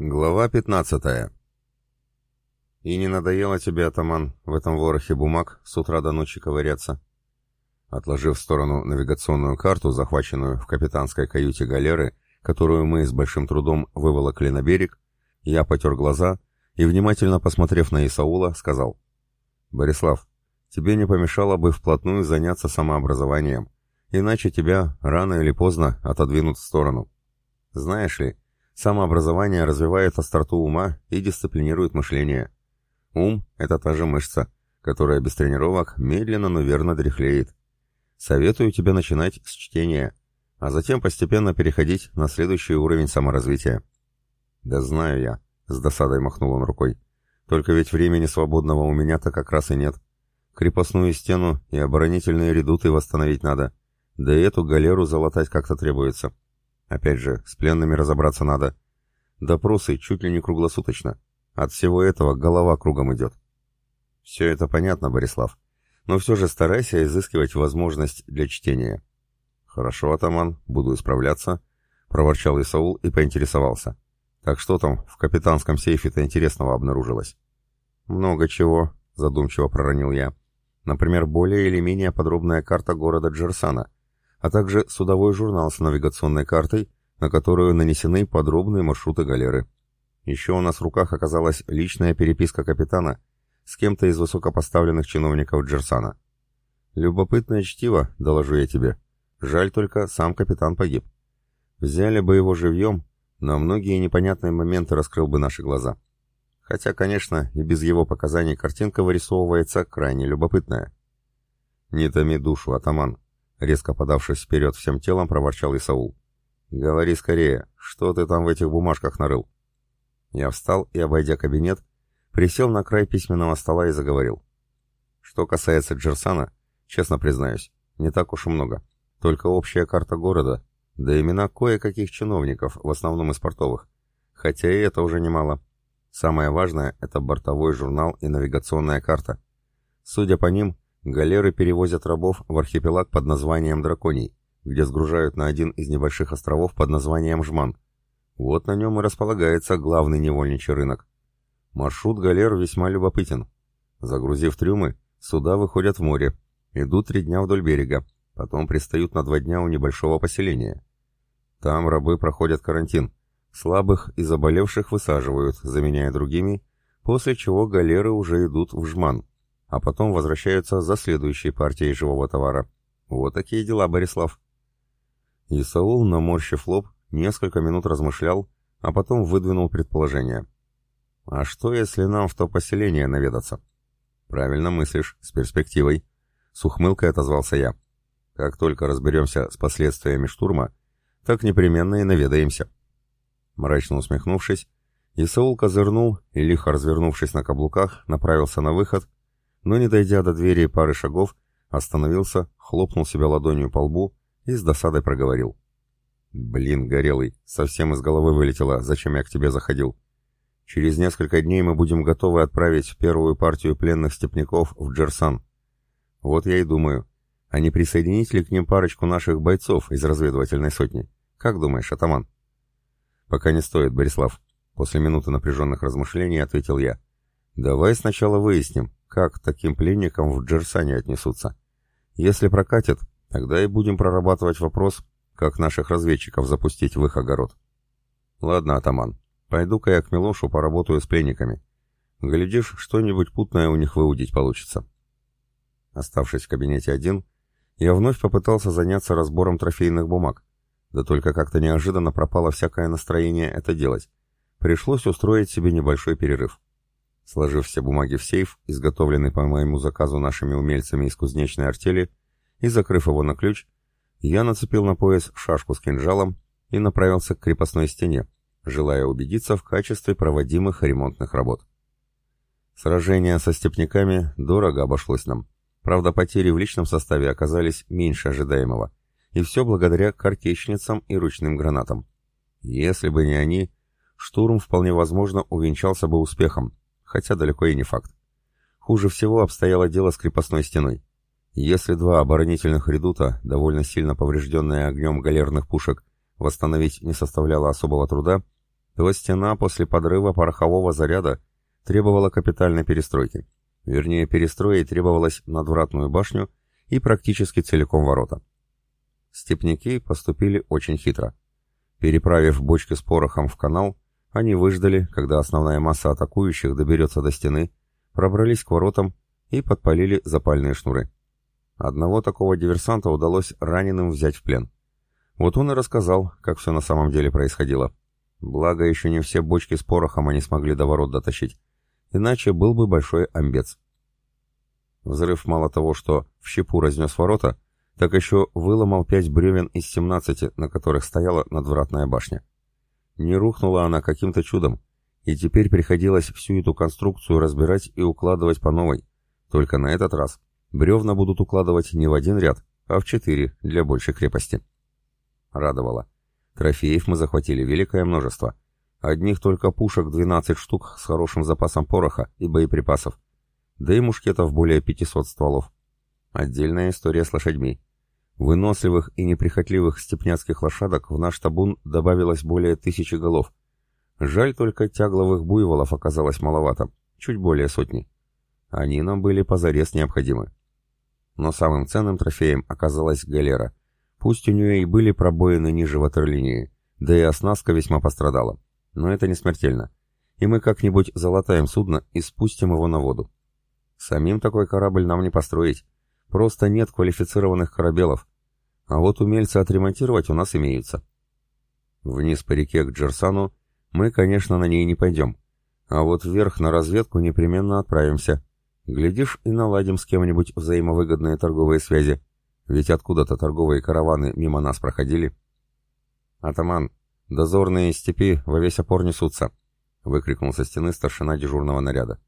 Глава 15 «И не надоело тебе, атаман, в этом ворохе бумаг с утра до ночи ковыряться?» Отложив в сторону навигационную карту, захваченную в капитанской каюте галеры, которую мы с большим трудом выволокли на берег, я потер глаза и, внимательно посмотрев на Исаула, сказал, «Борислав, тебе не помешало бы вплотную заняться самообразованием, иначе тебя рано или поздно отодвинут в сторону. Знаешь ли, Самообразование развивает остроту ума и дисциплинирует мышление. Ум – это та же мышца, которая без тренировок медленно, но верно дряхлеет. Советую тебе начинать с чтения, а затем постепенно переходить на следующий уровень саморазвития. «Да знаю я», — с досадой махнул он рукой. «Только ведь времени свободного у меня-то как раз и нет. Крепостную стену и оборонительные редуты восстановить надо, да и эту галеру залатать как-то требуется. Опять же, с пленными разобраться надо. Допросы чуть ли не круглосуточно. От всего этого голова кругом идет. Все это понятно, Борислав. Но все же старайся изыскивать возможность для чтения. Хорошо, атаман, буду исправляться, проворчал Исаул и поинтересовался. Так что там в капитанском сейфе-то интересного обнаружилось? Много чего, задумчиво проронил я. Например, более или менее подробная карта города Джерсана, а также судовой журнал с навигационной картой, на которую нанесены подробные маршруты галеры. Еще у нас в руках оказалась личная переписка капитана с кем-то из высокопоставленных чиновников Джерсана. Любопытное чтиво, доложу я тебе. Жаль только, сам капитан погиб. Взяли бы его живьем, на многие непонятные моменты раскрыл бы наши глаза. Хотя, конечно, и без его показаний картинка вырисовывается крайне любопытная. «Не томи душу, атаман», Резко подавшись вперед всем телом, проворчал Исаул. «Говори скорее, что ты там в этих бумажках нарыл?» Я встал и, обойдя кабинет, присел на край письменного стола и заговорил. Что касается Джерсана, честно признаюсь, не так уж и много. Только общая карта города, да имена кое-каких чиновников, в основном из портовых. Хотя и это уже немало. Самое важное — это бортовой журнал и навигационная карта. Судя по ним, Галеры перевозят рабов в архипелаг под названием Драконий, где сгружают на один из небольших островов под названием Жман. Вот на нем и располагается главный невольничий рынок. Маршрут галер весьма любопытен. Загрузив трюмы, суда выходят в море, идут три дня вдоль берега, потом пристают на два дня у небольшого поселения. Там рабы проходят карантин, слабых и заболевших высаживают, заменяя другими, после чего галеры уже идут в Жман, а потом возвращаются за следующей партией живого товара. Вот такие дела, Борислав. И Саул, наморщив лоб, несколько минут размышлял, а потом выдвинул предположение. «А что, если нам в то поселение наведаться?» «Правильно мыслишь, с перспективой», — с ухмылкой отозвался я. «Как только разберемся с последствиями штурма, так непременно и наведаемся». Мрачно усмехнувшись, Исаул козырнул и, лихо развернувшись на каблуках, направился на выход, но, не дойдя до двери пары шагов, остановился, хлопнул себя ладонью по лбу и с досадой проговорил. «Блин, горелый, совсем из головы вылетело, зачем я к тебе заходил. Через несколько дней мы будем готовы отправить первую партию пленных степняков в Джерсан. Вот я и думаю, а не присоединить ли к ним парочку наших бойцов из разведывательной сотни? Как думаешь, атаман?» «Пока не стоит, Борислав», — после минуты напряженных размышлений ответил я. «Давай сначала выясним, как к таким пленникам в Джерсане отнесутся. Если прокатит, тогда и будем прорабатывать вопрос, как наших разведчиков запустить в их огород. Ладно, атаман, пойду-ка я к Милошу поработаю с пленниками. Глядишь, что-нибудь путное у них выудить получится. Оставшись в кабинете один, я вновь попытался заняться разбором трофейных бумаг. Да только как-то неожиданно пропало всякое настроение это делать. Пришлось устроить себе небольшой перерыв. Сложив все бумаги в сейф, изготовленный по моему заказу нашими умельцами из кузнечной артели, и закрыв его на ключ, я нацепил на пояс шашку с кинжалом и направился к крепостной стене, желая убедиться в качестве проводимых ремонтных работ. Сражение со степняками дорого обошлось нам. Правда, потери в личном составе оказались меньше ожидаемого, и все благодаря картечницам и ручным гранатам. Если бы не они, штурм вполне возможно увенчался бы успехом, хотя далеко и не факт. Хуже всего обстояло дело с крепостной стеной. Если два оборонительных редута, довольно сильно поврежденные огнем галерных пушек, восстановить не составляло особого труда, то стена после подрыва порохового заряда требовала капитальной перестройки. Вернее, перестроить требовалось надвратную башню и практически целиком ворота. Степняки поступили очень хитро. Переправив бочки с порохом в канал, они выждали, когда основная масса атакующих доберется до стены, пробрались к воротам и подпалили запальные шнуры. Одного такого диверсанта удалось раненым взять в плен. Вот он и рассказал, как все на самом деле происходило. Благо, еще не все бочки с порохом они смогли до ворот дотащить. Иначе был бы большой амбец. Взрыв мало того, что в щепу разнес ворота, так еще выломал пять бревен из семнадцати, на которых стояла надвратная башня. Не рухнула она каким-то чудом, и теперь приходилось всю эту конструкцию разбирать и укладывать по новой. Только на этот раз бревна будут укладывать не в один ряд, а в четыре для большей крепости. Радовало. Трофеев мы захватили великое множество. Одних только пушек 12 штук с хорошим запасом пороха и боеприпасов. Да и мушкетов более 500 стволов. Отдельная история с лошадьми. Выносливых и неприхотливых степняцких лошадок в наш табун добавилось более тысячи голов. Жаль только тягловых буйволов оказалось маловато, чуть более сотни. Они нам были позарез необходимы. Но самым ценным трофеем оказалась галера. Пусть у нее и были пробоины ниже ватерлинии, да и оснастка весьма пострадала. Но это не смертельно. И мы как-нибудь залатаем судно и спустим его на воду. Самим такой корабль нам не построить. Просто нет квалифицированных корабелов. А вот умельцы отремонтировать у нас имеются. Вниз по реке к Джерсану мы, конечно, на ней не пойдем. А вот вверх на разведку непременно отправимся. Глядишь, и наладим с кем-нибудь взаимовыгодные торговые связи. Ведь откуда-то торговые караваны мимо нас проходили. «Атаман, дозорные степи во весь опор несутся!» — выкрикнул со стены старшина дежурного наряда.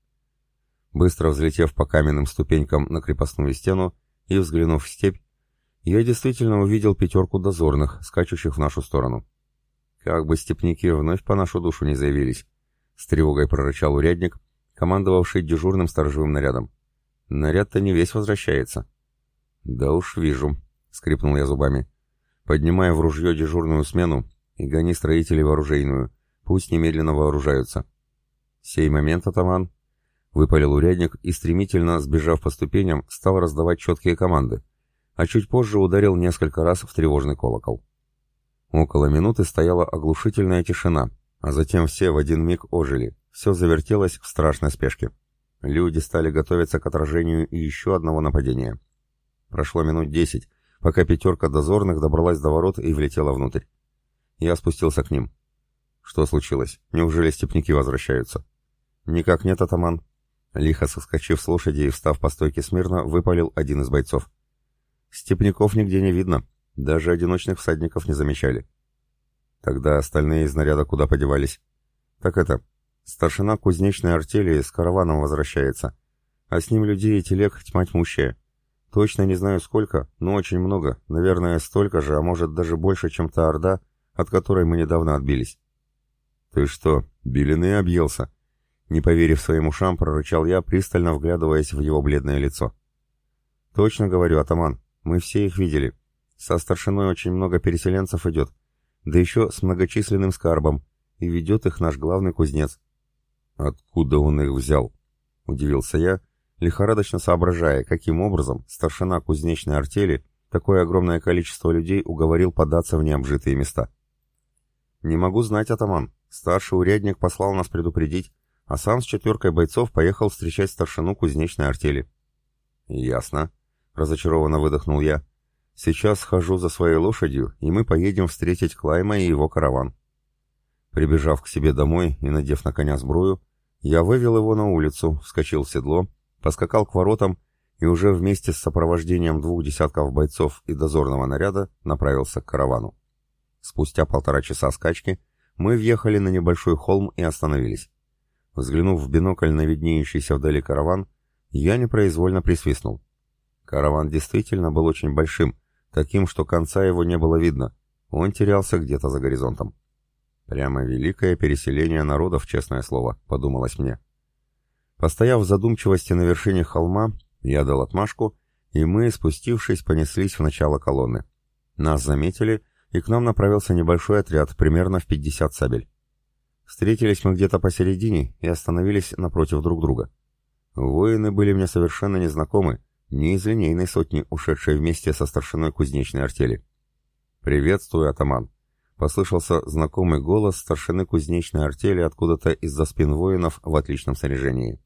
Быстро взлетев по каменным ступенькам на крепостную стену и взглянув в степь, я действительно увидел пятерку дозорных, скачущих в нашу сторону. Как бы степники вновь по нашу душу не заявились, с тревогой прорычал урядник, командовавший дежурным сторожевым нарядом. Наряд-то не весь возвращается. Да уж вижу, скрипнул я зубами. Поднимая в ружье дежурную смену и гони строителей вооружейную, пусть немедленно вооружаются. Сей момент, атаман, Выпалил урядник и, стремительно сбежав по ступеням, стал раздавать четкие команды, а чуть позже ударил несколько раз в тревожный колокол. Около минуты стояла оглушительная тишина, а затем все в один миг ожили, все завертелось в страшной спешке. Люди стали готовиться к отражению и еще одного нападения. Прошло минут десять, пока пятерка дозорных добралась до ворот и влетела внутрь. Я спустился к ним. Что случилось? Неужели степники возвращаются? Никак нет, атаман. Лихо соскочив с лошади и встав по стойке смирно, выпалил один из бойцов. Степняков нигде не видно, даже одиночных всадников не замечали. Тогда остальные из наряда куда подевались? Так это, старшина кузнечной артели с караваном возвращается, а с ним людей и телег тьма тьмущая. Точно не знаю сколько, но очень много, наверное, столько же, а может даже больше, чем та орда, от которой мы недавно отбились. «Ты что, белины объелся?» Не поверив своим ушам, прорычал я, пристально вглядываясь в его бледное лицо. «Точно говорю, атаман, мы все их видели. Со старшиной очень много переселенцев идет, да еще с многочисленным скарбом, и ведет их наш главный кузнец». «Откуда он их взял?» — удивился я, лихорадочно соображая, каким образом старшина кузнечной артели такое огромное количество людей уговорил податься в необжитые места. «Не могу знать, атаман. Старший урядник послал нас предупредить, а сам с четверкой бойцов поехал встречать старшину кузнечной артели. «Ясно», — разочарованно выдохнул я. «Сейчас схожу за своей лошадью, и мы поедем встретить Клайма и его караван». Прибежав к себе домой и надев на коня сбрую, я вывел его на улицу, вскочил в седло, поскакал к воротам и уже вместе с сопровождением двух десятков бойцов и дозорного наряда направился к каравану. Спустя полтора часа скачки мы въехали на небольшой холм и остановились. Взглянув в бинокль на виднеющийся вдали караван, я непроизвольно присвистнул. Караван действительно был очень большим, таким, что конца его не было видно. Он терялся где-то за горизонтом. Прямо великое переселение народов, честное слово, подумалось мне. Постояв в задумчивости на вершине холма, я дал отмашку, и мы, спустившись, понеслись в начало колонны. Нас заметили, и к нам направился небольшой отряд, примерно в 50 сабель. Встретились мы где-то посередине и остановились напротив друг друга. Воины были мне совершенно незнакомы, не из линейной сотни, ушедшей вместе со старшиной кузнечной артели. «Приветствую, атаман!» — послышался знакомый голос старшины кузнечной артели откуда-то из-за спин воинов в отличном снаряжении.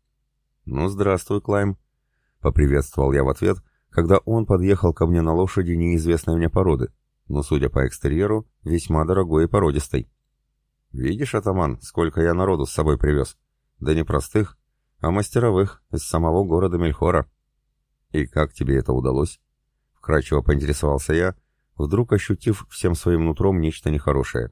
«Ну, здравствуй, Клайм!» — поприветствовал я в ответ, когда он подъехал ко мне на лошади неизвестной мне породы, но, судя по экстерьеру, весьма дорогой и породистой. «Видишь, атаман, сколько я народу с собой привез? Да не простых, а мастеровых из самого города Мельхора». «И как тебе это удалось?» — вкратчиво поинтересовался я, вдруг ощутив всем своим нутром нечто нехорошее.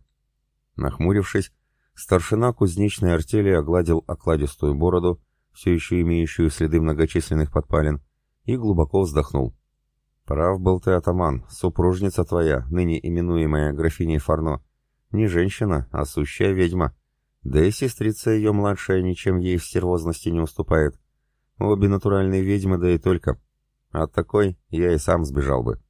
Нахмурившись, старшина кузнечной артели огладил окладистую бороду, все еще имеющую следы многочисленных подпалин, и глубоко вздохнул. «Прав был ты, атаман, супружница твоя, ныне именуемая графиней Фарно. Не женщина, а сущая ведьма. Да и сестрица ее младшая ничем ей в стервозности не уступает. Обе натуральные ведьмы, да и только. От такой я и сам сбежал бы.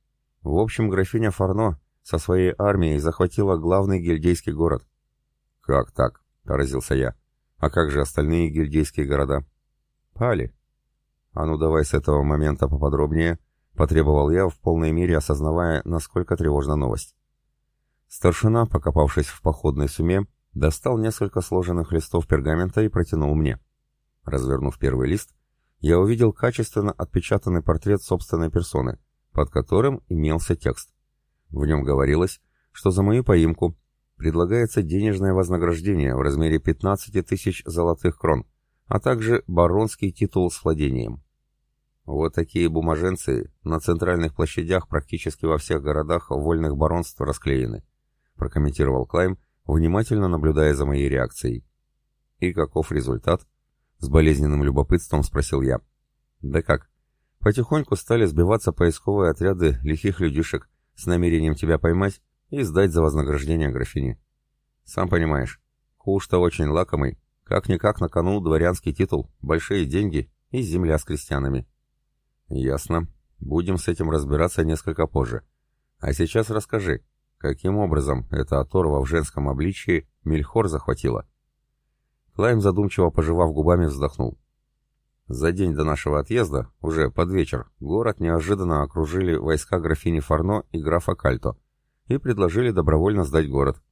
В общем, графиня Фарно со своей армией захватила главный гильдейский город. «Как так?» — поразился я. «А как же остальные гильдейские города?» «Пали». «А ну давай с этого момента поподробнее», — потребовал я, в полной мере осознавая, насколько тревожна новость. Старшина, покопавшись в походной суме, достал несколько сложенных листов пергамента и протянул мне. Развернув первый лист, я увидел качественно отпечатанный портрет собственной персоны, под которым имелся текст. В нем говорилось, что за мою поимку предлагается денежное вознаграждение в размере 15 тысяч золотых крон, а также баронский титул с владением. Вот такие бумаженцы на центральных площадях практически во всех городах вольных баронств расклеены, прокомментировал Клайм, внимательно наблюдая за моей реакцией. И каков результат? С болезненным любопытством спросил я. Да как? Потихоньку стали сбиваться поисковые отряды лихих людишек с намерением тебя поймать и сдать за вознаграждение графине. Сам понимаешь, куш-то очень лакомый, как-никак на кону дворянский титул, большие деньги и земля с крестьянами. Ясно. Будем с этим разбираться несколько позже. А сейчас расскажи, каким образом эта оторва в женском обличии Мельхор захватила? Клайм, задумчиво пожевав губами, вздохнул. За день до нашего отъезда, уже под вечер, город неожиданно окружили войска графини Фарно и графа Кальто и предложили добровольно сдать город.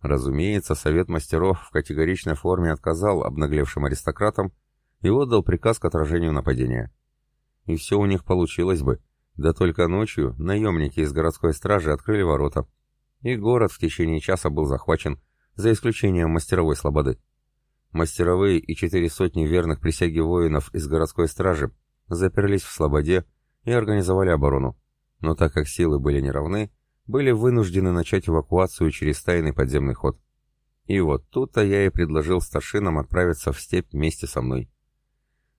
Разумеется, совет мастеров в категоричной форме отказал обнаглевшим аристократам и отдал приказ к отражению нападения. И все у них получилось бы, да только ночью наемники из городской стражи открыли ворота, и город в течение часа был захвачен, за исключением мастеровой слободы. Мастеровые и четыре сотни верных присяги воинов из городской стражи заперлись в Слободе и организовали оборону, но так как силы были неравны, были вынуждены начать эвакуацию через тайный подземный ход. И вот тут-то я и предложил старшинам отправиться в степь вместе со мной.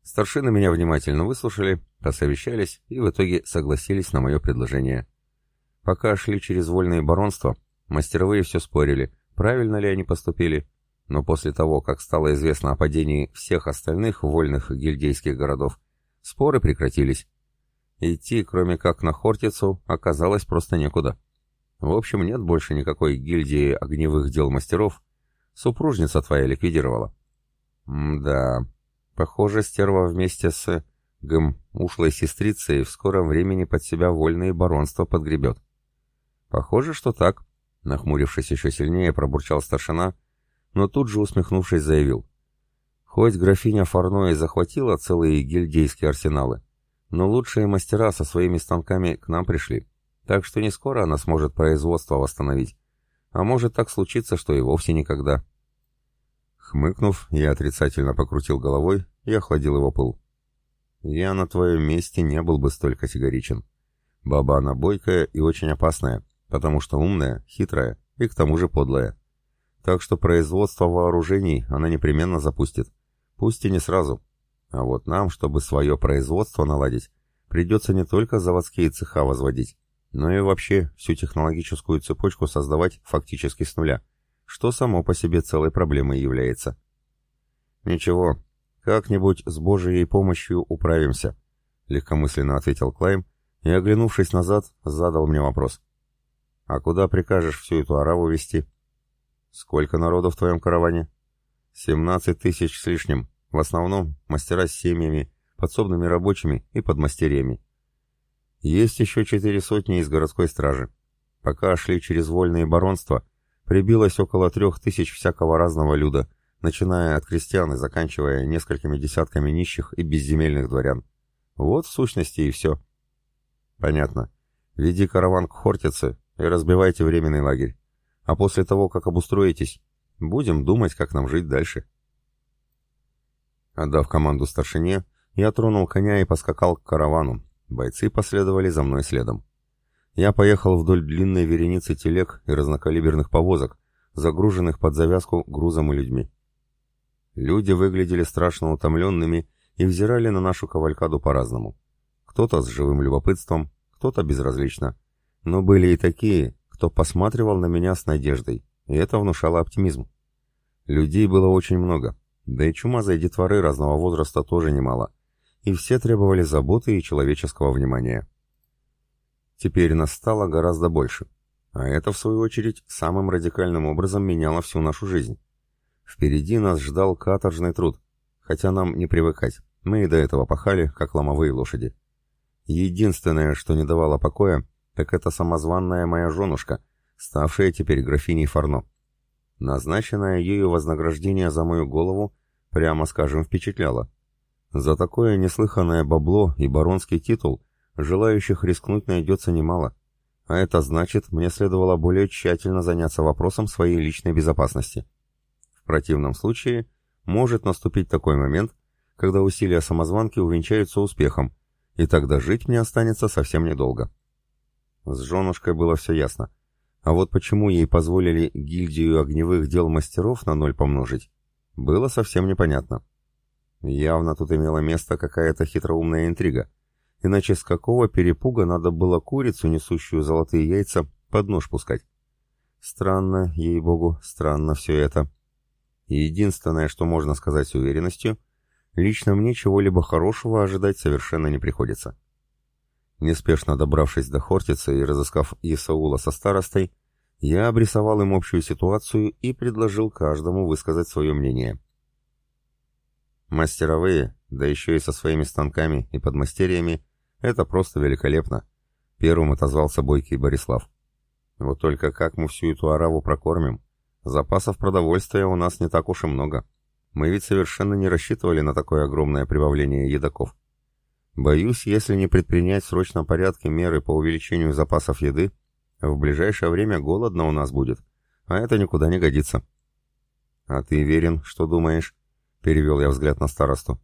Старшины меня внимательно выслушали, посовещались и в итоге согласились на мое предложение. Пока шли через вольные баронства, мастеровые все спорили, правильно ли они поступили, но после того, как стало известно о падении всех остальных вольных гильдейских городов, споры прекратились. Идти, кроме как на Хортицу, оказалось просто некуда. В общем, нет больше никакой гильдии огневых дел мастеров. Супружница твоя ликвидировала. да, похоже, стерва вместе с, гм, ушлой сестрицей в скором времени под себя вольные баронства подгребет. Похоже, что так, нахмурившись еще сильнее, пробурчал старшина — но тут же, усмехнувшись, заявил. Хоть графиня Фарно захватила целые гильдейские арсеналы, но лучшие мастера со своими станками к нам пришли, так что не скоро она сможет производство восстановить. А может так случиться, что и вовсе никогда. Хмыкнув, я отрицательно покрутил головой и охладил его пыл. Я на твоем месте не был бы столь категоричен. Баба она бойкая и очень опасная, потому что умная, хитрая и к тому же подлая. Так что производство вооружений она непременно запустит. Пусть и не сразу. А вот нам, чтобы свое производство наладить, придется не только заводские цеха возводить, но и вообще всю технологическую цепочку создавать фактически с нуля, что само по себе целой проблемой является. «Ничего, как-нибудь с Божьей помощью управимся», — легкомысленно ответил Клайм и, оглянувшись назад, задал мне вопрос. «А куда прикажешь всю эту араву вести?» «Сколько народу в твоем караване?» 17 тысяч с лишним, в основном мастера с семьями, подсобными рабочими и подмастерьями. Есть еще четыре сотни из городской стражи. Пока шли через вольные баронства, прибилось около трех тысяч всякого разного люда, начиная от крестьян и заканчивая несколькими десятками нищих и безземельных дворян. Вот в сущности и все. Понятно. Веди караван к Хортице и разбивайте временный лагерь. А после того, как обустроитесь, будем думать, как нам жить дальше. Отдав команду старшине, я тронул коня и поскакал к каравану. Бойцы последовали за мной следом. Я поехал вдоль длинной вереницы телег и разнокалиберных повозок, загруженных под завязку грузом и людьми. Люди выглядели страшно утомленными и взирали на нашу кавалькаду по-разному. Кто-то с живым любопытством, кто-то безразлично. Но были и такие, кто посматривал на меня с надеждой, и это внушало оптимизм. Людей было очень много, да и чумазой детворы разного возраста тоже немало, и все требовали заботы и человеческого внимания. Теперь нас стало гораздо больше, а это, в свою очередь, самым радикальным образом меняло всю нашу жизнь. Впереди нас ждал каторжный труд, хотя нам не привыкать, мы и до этого пахали, как ломовые лошади. Единственное, что не давало покоя, так это самозванная моя женушка, ставшая теперь графиней Фарно. Назначенное ею вознаграждение за мою голову, прямо скажем, впечатляло. За такое неслыханное бабло и баронский титул желающих рискнуть найдется немало, а это значит, мне следовало более тщательно заняться вопросом своей личной безопасности. В противном случае может наступить такой момент, когда усилия самозванки увенчаются успехом, и тогда жить мне останется совсем недолго. С женушкой было все ясно. А вот почему ей позволили гильдию огневых дел мастеров на ноль помножить, было совсем непонятно. Явно тут имела место какая-то хитроумная интрига. Иначе с какого перепуга надо было курицу, несущую золотые яйца, под нож пускать? Странно, ей-богу, странно все это. Единственное, что можно сказать с уверенностью, лично мне чего-либо хорошего ожидать совершенно не приходится. Неспешно добравшись до Хортицы и разыскав Исаула со старостой, я обрисовал им общую ситуацию и предложил каждому высказать свое мнение. Мастеровые, да еще и со своими станками и подмастерьями, это просто великолепно. Первым отозвался бойкий Борислав. Вот только как мы всю эту ораву прокормим? Запасов продовольствия у нас не так уж и много. Мы ведь совершенно не рассчитывали на такое огромное прибавление едоков. Боюсь, если не предпринять в срочном порядке меры по увеличению запасов еды, в ближайшее время голодно у нас будет, а это никуда не годится. А ты верен, что думаешь? Перевел я взгляд на старосту.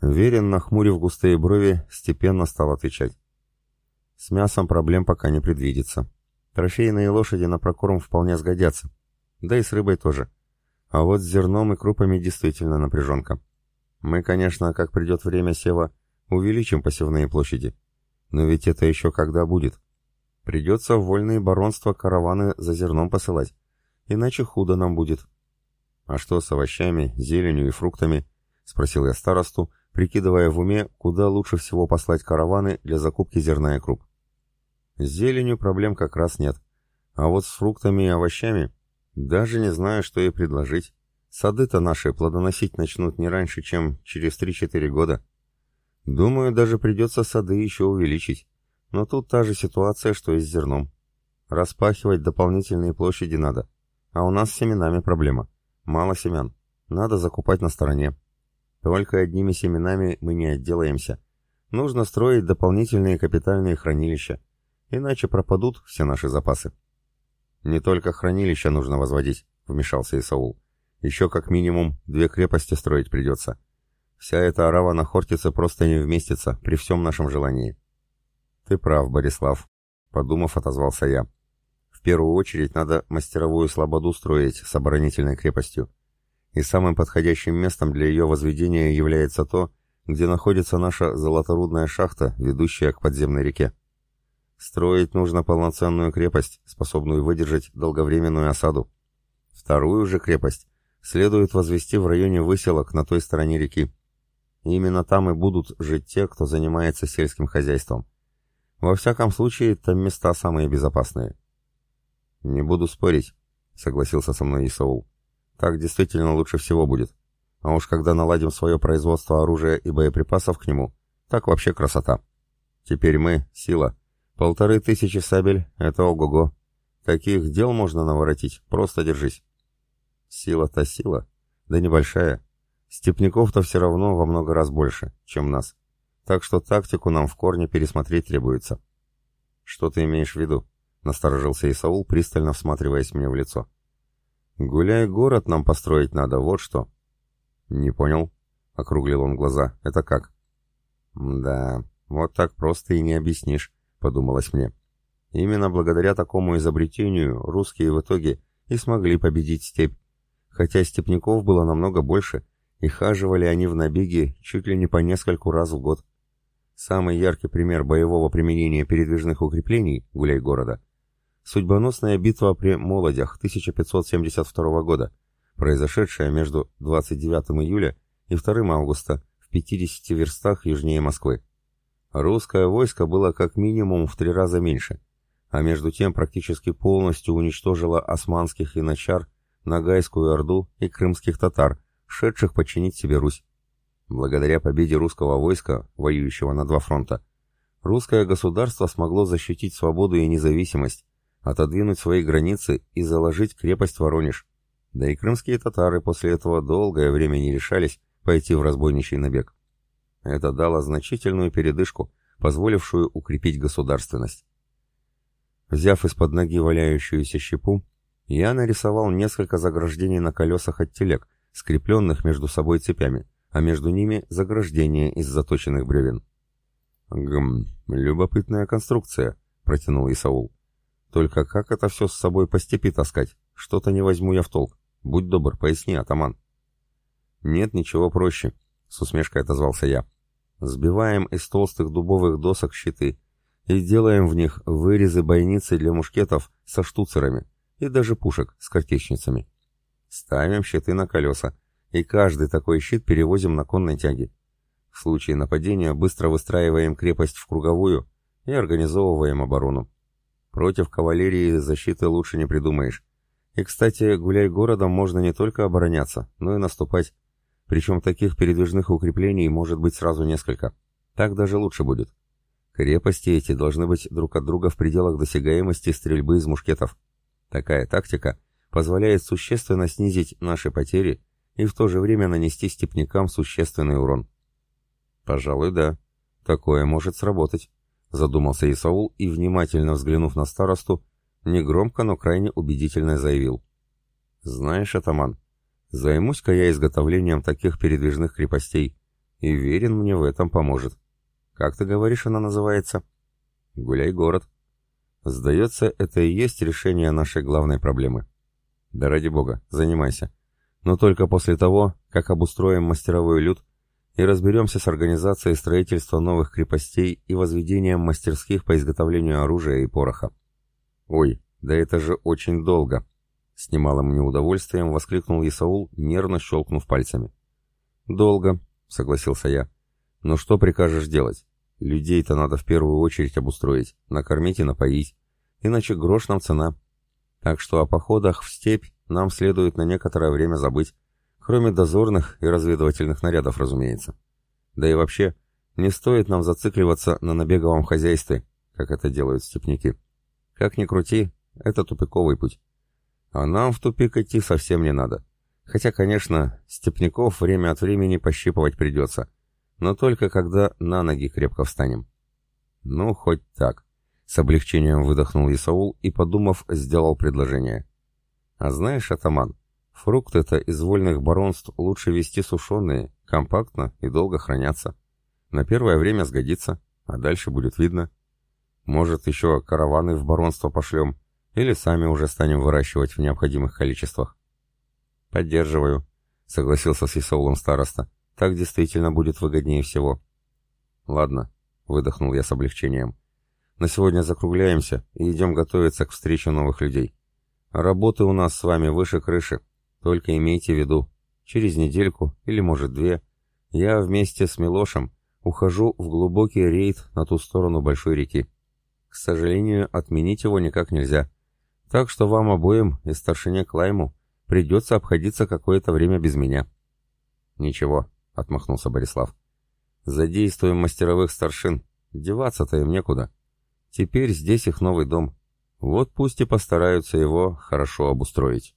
Верен, нахмурив густые брови, степенно стал отвечать. С мясом проблем пока не предвидится. Трофейные лошади на прокорм вполне сгодятся. Да и с рыбой тоже. А вот с зерном и крупами действительно напряженка. Мы, конечно, как придет время сева, увеличим посевные площади. Но ведь это еще когда будет. Придется в вольные баронства караваны за зерном посылать. Иначе худо нам будет. А что с овощами, зеленью и фруктами? Спросил я старосту, прикидывая в уме, куда лучше всего послать караваны для закупки зерна и круп. С зеленью проблем как раз нет. А вот с фруктами и овощами даже не знаю, что ей предложить. Сады-то наши плодоносить начнут не раньше, чем через 3-4 года. Думаю, даже придется сады еще увеличить. Но тут та же ситуация, что и с зерном. Распахивать дополнительные площади надо. А у нас с семенами проблема. Мало семян. Надо закупать на стороне. Только одними семенами мы не отделаемся. Нужно строить дополнительные капитальные хранилища. Иначе пропадут все наши запасы. «Не только хранилища нужно возводить», — вмешался Исаул. «Еще как минимум две крепости строить придется. Вся эта орава на Хортице просто не вместится при всем нашем желании». «Ты прав, Борислав», — подумав, отозвался я. «В первую очередь надо мастеровую слободу строить с оборонительной крепостью. И самым подходящим местом для ее возведения является то, где находится наша золоторудная шахта, ведущая к подземной реке. Строить нужно полноценную крепость, способную выдержать долговременную осаду. Вторую же крепость следует возвести в районе выселок на той стороне реки. Именно там и будут жить те, кто занимается сельским хозяйством. Во всяком случае, там места самые безопасные. «Не буду спорить», — согласился со мной Исаул. Так действительно лучше всего будет. А уж когда наладим свое производство оружия и боеприпасов к нему, так вообще красота. Теперь мы — сила. Полторы тысячи сабель — это ого-го. Таких дел можно наворотить, просто держись. Сила-то сила, да небольшая. Степняков-то все равно во много раз больше, чем нас. Так что тактику нам в корне пересмотреть требуется. Что ты имеешь в виду? Насторожился Исаул, пристально всматриваясь мне в лицо. Гуляй город нам построить надо, вот что. Не понял, округлил он глаза. Это как? Да, вот так просто и не объяснишь, подумалось мне. Именно благодаря такому изобретению русские в итоге и смогли победить степь, хотя степняков было намного больше, и хаживали они в набеге чуть ли не по нескольку раз в год. Самый яркий пример боевого применения передвижных укреплений гуляй города – судьбоносная битва при Молодях 1572 года, произошедшая между 29 июля и 2 августа в 50 верстах южнее Москвы. Русское войско было как минимум в три раза меньше, а между тем практически полностью уничтожило османских иначар, Ногайскую Орду и крымских татар, шедших подчинить себе Русь. Благодаря победе русского войска, воюющего на два фронта, русское государство смогло защитить свободу и независимость, отодвинуть свои границы и заложить крепость Воронеж. Да и крымские татары после этого долгое время не решались пойти в разбойничий набег. Это дало значительную передышку, позволившую укрепить государственность. Взяв из-под ноги валяющуюся щепу, я нарисовал несколько заграждений на колесах от телег, скрепленных между собой цепями, а между ними заграждение из заточенных бревен. «Гм, любопытная конструкция», — протянул Исаул. «Только как это все с собой по степи таскать? Что-то не возьму я в толк. Будь добр, поясни, атаман». «Нет, ничего проще», — с усмешкой отозвался я. «Сбиваем из толстых дубовых досок щиты и делаем в них вырезы бойницы для мушкетов со штуцерами и даже пушек с картечницами. Ставим щиты на колеса, и каждый такой щит перевозим на конной тяге. В случае нападения быстро выстраиваем крепость в круговую и организовываем оборону. Против кавалерии защиты лучше не придумаешь. И, кстати, гуляй городом можно не только обороняться, но и наступать. Причем таких передвижных укреплений может быть сразу несколько. Так даже лучше будет. Крепости эти должны быть друг от друга в пределах досягаемости стрельбы из мушкетов. Такая тактика позволяет существенно снизить наши потери и в то же время нанести степнякам существенный урон. Пожалуй, да. Такое может сработать, задумался Исаул и, внимательно взглянув на старосту, негромко, но крайне убедительно заявил. Знаешь, атаман, займусь-ка я изготовлением таких передвижных крепостей, и верен мне в этом поможет. Как ты говоришь, она называется? Гуляй город. Сдается, это и есть решение нашей главной проблемы. Да ради бога, занимайся. Но только после того, как обустроим мастеровой люд и разберемся с организацией строительства новых крепостей и возведением мастерских по изготовлению оружия и пороха. Ой, да это же очень долго. С немалым неудовольствием воскликнул Исаул, нервно щелкнув пальцами. «Долго», — согласился я. «Но что прикажешь делать? Людей-то надо в первую очередь обустроить, накормить и напоить, иначе грош нам цена. Так что о походах в степь нам следует на некоторое время забыть, кроме дозорных и разведывательных нарядов, разумеется. Да и вообще, не стоит нам зацикливаться на набеговом хозяйстве, как это делают степняки. Как ни крути, это тупиковый путь. А нам в тупик идти совсем не надо. Хотя, конечно, степняков время от времени пощипывать придется, но только когда на ноги крепко встанем. Ну, хоть так. С облегчением выдохнул Исаул и, подумав, сделал предложение. А знаешь, атаман, фрукты-то из вольных баронств лучше вести сушеные, компактно и долго хранятся. На первое время сгодится, а дальше будет видно. Может, еще караваны в баронство пошлем, или сами уже станем выращивать в необходимых количествах. Поддерживаю, согласился с Исаулом староста. Так действительно будет выгоднее всего. Ладно, выдохнул я с облегчением. На сегодня закругляемся и идем готовиться к встрече новых людей. Работы у нас с вами выше крыши. Только имейте в виду, через недельку или, может, две, я вместе с Милошем ухожу в глубокий рейд на ту сторону большой реки. К сожалению, отменить его никак нельзя. Так что вам обоим и старшине Клайму придется обходиться какое-то время без меня». «Ничего», — отмахнулся Борислав. «Задействуем мастеровых старшин. Деваться-то им некуда. Теперь здесь их новый дом. Вот пусть и постараются его хорошо обустроить».